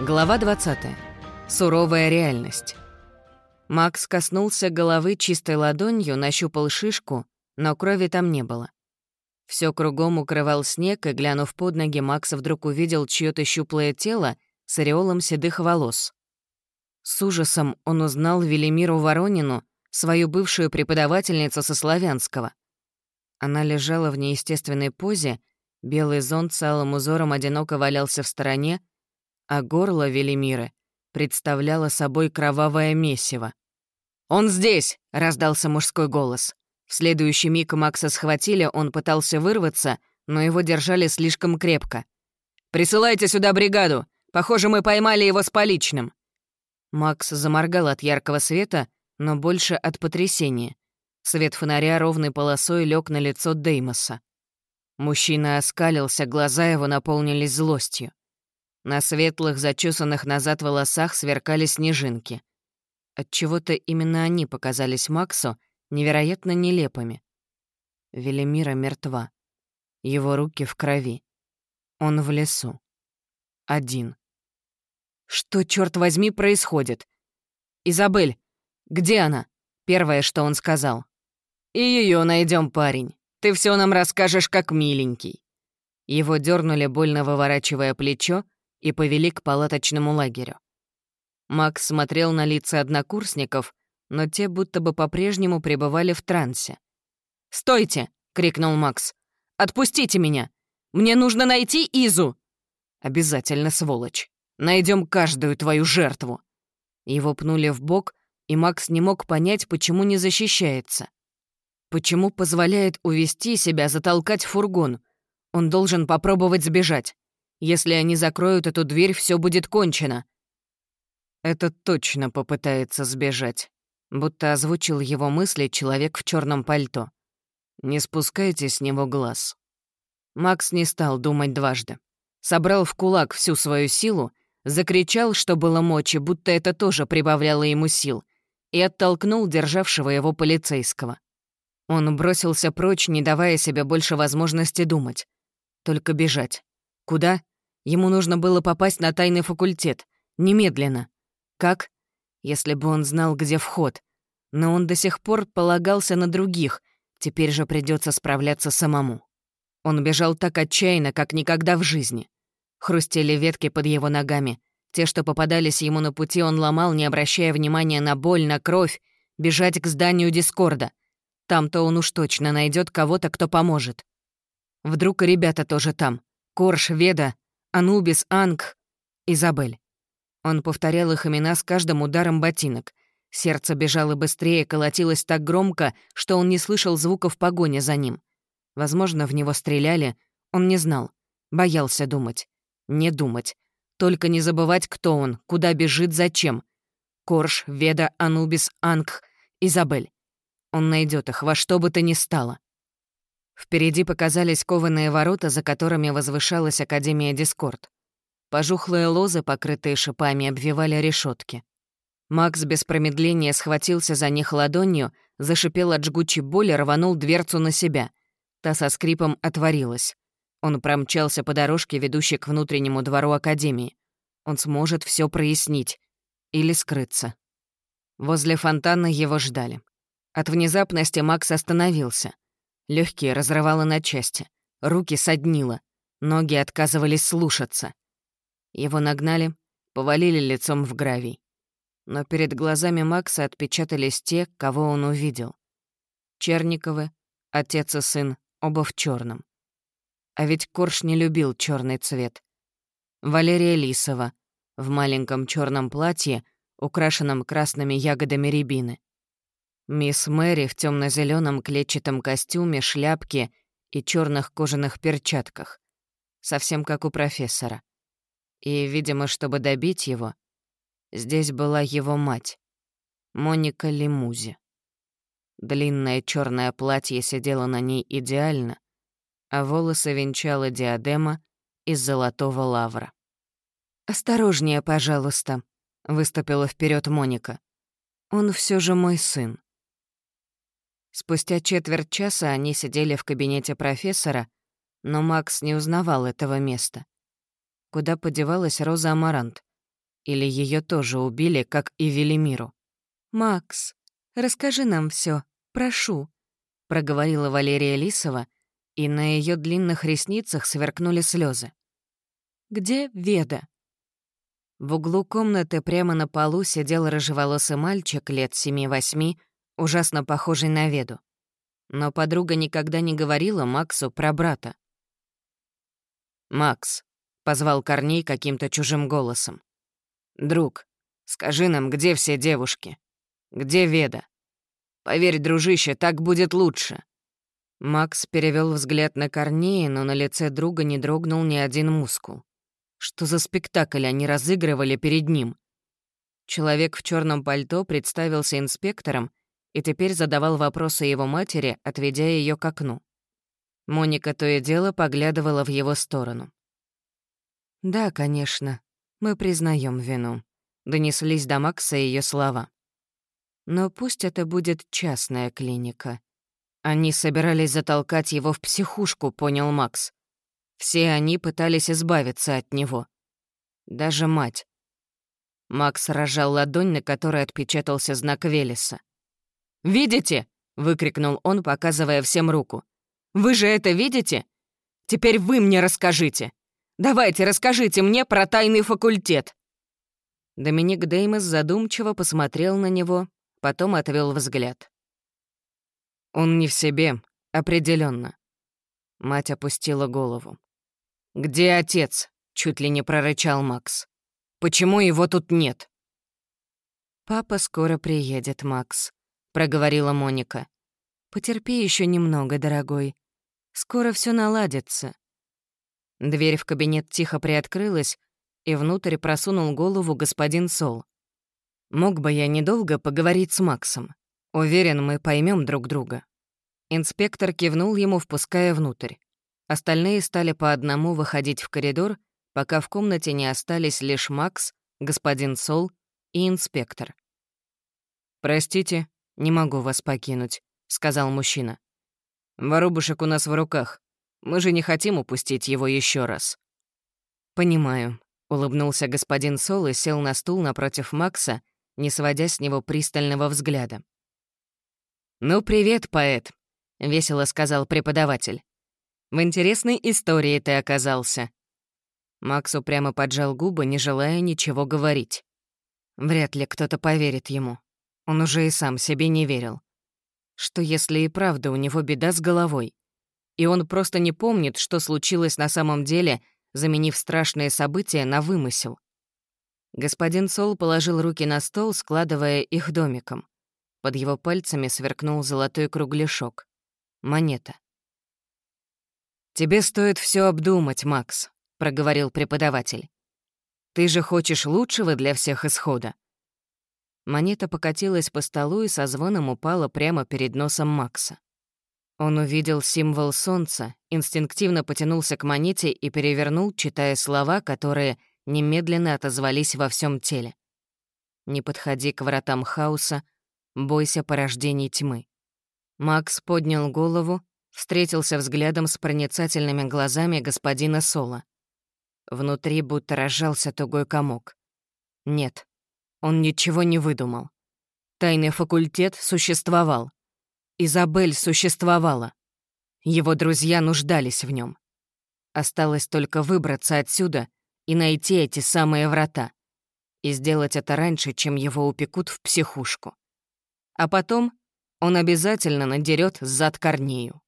Глава 20. Суровая реальность. Макс коснулся головы чистой ладонью, нащупал шишку, но крови там не было. Все кругом укрывал снег, и, глянув под ноги, Макс вдруг увидел чье то щуплое тело с ореолом седых волос. С ужасом он узнал Велимиру Воронину, свою бывшую преподавательницу со славянского. Она лежала в неестественной позе, белый зонт с алым узором одиноко валялся в стороне, а горло Велимиры представляло собой кровавое месиво. «Он здесь!» — раздался мужской голос. В следующий миг Макса схватили, он пытался вырваться, но его держали слишком крепко. «Присылайте сюда бригаду! Похоже, мы поймали его с поличным!» Макс заморгал от яркого света, но больше от потрясения. Свет фонаря ровной полосой лег на лицо Деймоса. Мужчина оскалился, глаза его наполнились злостью. На светлых, зачесанных назад волосах сверкали снежинки. Отчего-то именно они показались Максу невероятно нелепыми. Велимира мертва. Его руки в крови. Он в лесу. Один. Что, черт возьми, происходит? «Изабель, где она?» Первое, что он сказал. «И ее найдем, парень. Ты все нам расскажешь, как миленький». Его дернули, больно выворачивая плечо, и повели к палаточному лагерю. Макс смотрел на лица однокурсников, но те будто бы по-прежнему пребывали в трансе. «Стойте!» — крикнул Макс. «Отпустите меня! Мне нужно найти Изу!» «Обязательно, сволочь! Найдем каждую твою жертву!» Его пнули в бок, и Макс не мог понять, почему не защищается. Почему позволяет увести себя, затолкать в фургон? Он должен попробовать сбежать. Если они закроют эту дверь, все будет кончено. Этот точно попытается сбежать. Будто озвучил его мысли человек в черном пальто. Не спускайте с него глаз. Макс не стал думать дважды. Собрал в кулак всю свою силу, закричал, что было мочи, будто это тоже прибавляло ему сил, и оттолкнул державшего его полицейского. Он бросился прочь, не давая себе больше возможности думать. Только бежать. Куда? Ему нужно было попасть на тайный факультет. Немедленно. Как? Если бы он знал, где вход. Но он до сих пор полагался на других, теперь же придется справляться самому. Он бежал так отчаянно, как никогда в жизни. Хрустели ветки под его ногами. Те, что попадались ему на пути, он ломал, не обращая внимания на боль, на кровь, бежать к зданию Дискорда. Там-то он уж точно найдет кого-то, кто поможет. Вдруг ребята тоже там. Корж, Веда, Анубис, Анг, Изабель. Он повторял их имена с каждым ударом ботинок. Сердце бежало быстрее, колотилось так громко, что он не слышал звуков погони за ним. Возможно, в него стреляли, он не знал. Боялся думать. Не думать. Только не забывать, кто он, куда бежит, зачем. Корж, Веда, Анубис, Анг, Изабель. Он найдет их во что бы то ни стало. Впереди показались кованые ворота, за которыми возвышалась Академия Дискорд. Пожухлые лозы, покрытые шипами, обвивали решетки. Макс без промедления схватился за них ладонью, зашипел от жгучей боли, рванул дверцу на себя. Та со скрипом отворилась. Он промчался по дорожке, ведущей к внутреннему двору Академии. Он сможет все прояснить. Или скрыться. Возле фонтана его ждали. От внезапности Макс остановился — Легкие разрывало на части, руки соднило, ноги отказывались слушаться. Его нагнали, повалили лицом в гравий. Но перед глазами Макса отпечатались те, кого он увидел. Черниковы, отец и сын, оба в черном. А ведь Корж не любил черный цвет. Валерия Лисова в маленьком черном платье, украшенном красными ягодами рябины. Мисс Мэри в темно зеленом клетчатом костюме, шляпке и черных кожаных перчатках. Совсем как у профессора. И, видимо, чтобы добить его, здесь была его мать, Моника Лимузи. Длинное черное платье сидело на ней идеально, а волосы венчала диадема из золотого лавра. «Осторожнее, пожалуйста», — выступила вперед Моника. «Он все же мой сын». Спустя четверть часа они сидели в кабинете профессора, но Макс не узнавал этого места. Куда подевалась Роза Амарант? Или ее тоже убили, как и Велимиру? «Макс, расскажи нам все, прошу», — проговорила Валерия Лисова, и на ее длинных ресницах сверкнули слезы. «Где Веда?» В углу комнаты прямо на полу сидел рыжеволосый мальчик лет семи-восьми, ужасно похожий на Веду. Но подруга никогда не говорила Максу про брата. «Макс», — позвал Корней каким-то чужим голосом. «Друг, скажи нам, где все девушки? Где Веда? Поверь, дружище, так будет лучше». Макс перевел взгляд на Корнея, но на лице друга не дрогнул ни один мускул. Что за спектакль они разыгрывали перед ним? Человек в черном пальто представился инспектором и теперь задавал вопросы его матери, отведя ее к окну. Моника то и дело поглядывала в его сторону. «Да, конечно, мы признаем вину», — донеслись до Макса ее слова. «Но пусть это будет частная клиника». Они собирались затолкать его в психушку, понял Макс. Все они пытались избавиться от него. Даже мать. Макс рожал ладонь, на которой отпечатался знак Велеса. «Видите?» — выкрикнул он, показывая всем руку. «Вы же это видите? Теперь вы мне расскажите. Давайте, расскажите мне про тайный факультет». Доминик Деймос задумчиво посмотрел на него, потом отвел взгляд. «Он не в себе, определенно. Мать опустила голову. «Где отец?» — чуть ли не прорычал Макс. «Почему его тут нет?» «Папа скоро приедет, Макс», — проговорила Моника. «Потерпи еще немного, дорогой. Скоро все наладится». Дверь в кабинет тихо приоткрылась, и внутрь просунул голову господин Сол. «Мог бы я недолго поговорить с Максом. Уверен, мы поймем друг друга». Инспектор кивнул ему, впуская внутрь. Остальные стали по одному выходить в коридор, пока в комнате не остались лишь Макс, господин Сол и инспектор. «Простите, не могу вас покинуть», — сказал мужчина. «Воробушек у нас в руках. Мы же не хотим упустить его еще раз». «Понимаю», — улыбнулся господин Сол и сел на стул напротив Макса, не сводя с него пристального взгляда. «Ну, привет, поэт», — весело сказал преподаватель. В интересной истории ты оказался». Макс упрямо поджал губы, не желая ничего говорить. Вряд ли кто-то поверит ему. Он уже и сам себе не верил. Что если и правда у него беда с головой? И он просто не помнит, что случилось на самом деле, заменив страшные события на вымысел. Господин Сол положил руки на стол, складывая их домиком. Под его пальцами сверкнул золотой кругляшок. Монета. «Тебе стоит все обдумать, Макс», — проговорил преподаватель. «Ты же хочешь лучшего для всех исхода». Монета покатилась по столу и со звоном упала прямо перед носом Макса. Он увидел символ солнца, инстинктивно потянулся к монете и перевернул, читая слова, которые немедленно отозвались во всем теле. «Не подходи к вратам хаоса, бойся порождений тьмы». Макс поднял голову, встретился взглядом с проницательными глазами господина Сола. Внутри будто разжался тугой комок. Нет, он ничего не выдумал. Тайный факультет существовал. Изабель существовала. Его друзья нуждались в нем. Осталось только выбраться отсюда и найти эти самые врата. И сделать это раньше, чем его упекут в психушку. А потом он обязательно надерет зад Корнею.